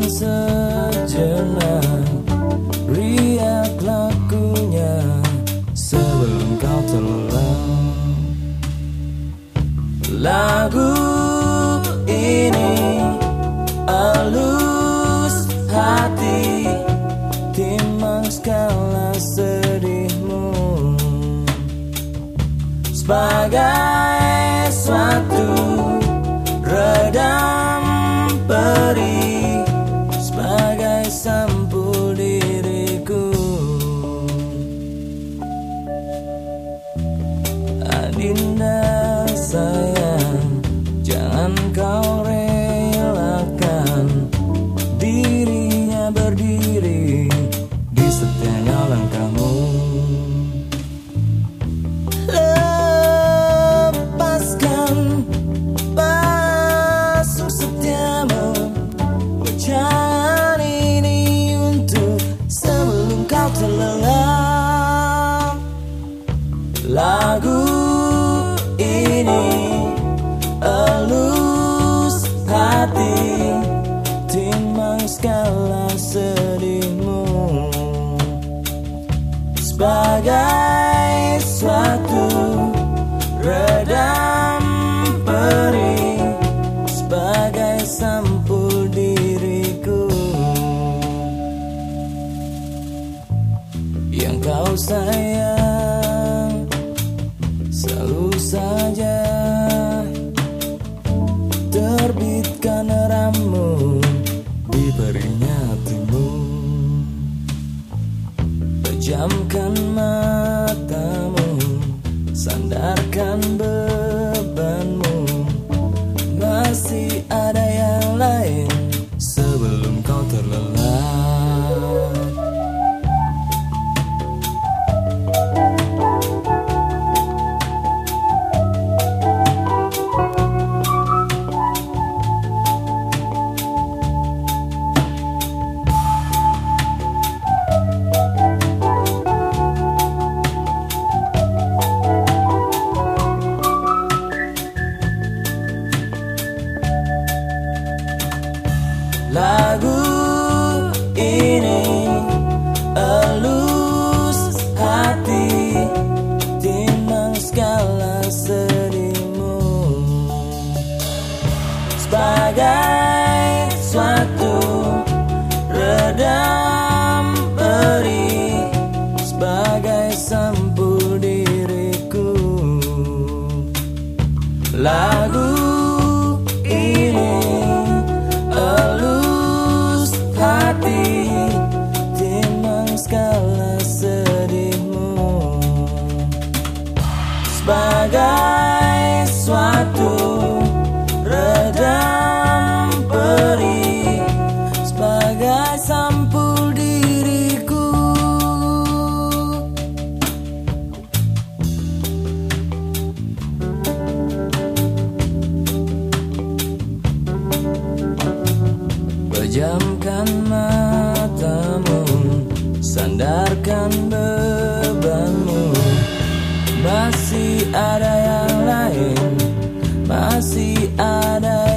lepaskan sejenak. Riak lakunya sebelum kau terlelap lagu ini alus hati timang skala sedihmu. Sebagai suatu Lagu ini elus hati Timbang skala sedihmu. Sebagai suatu redam perih sebagai sampul diriku. Yang kau sayang selalu saja terbitkan ramu di perihnya hatimu. Pejamkan matamu Sandarkan bebanmu Lagu ini elus hati Timbang skala sedihmu. Sebagai suatu redam perih Sebagai sampul diriku. Lagu Pejamkan matamu Sandarkan bebanmu. Masih ada yang lain Masih ada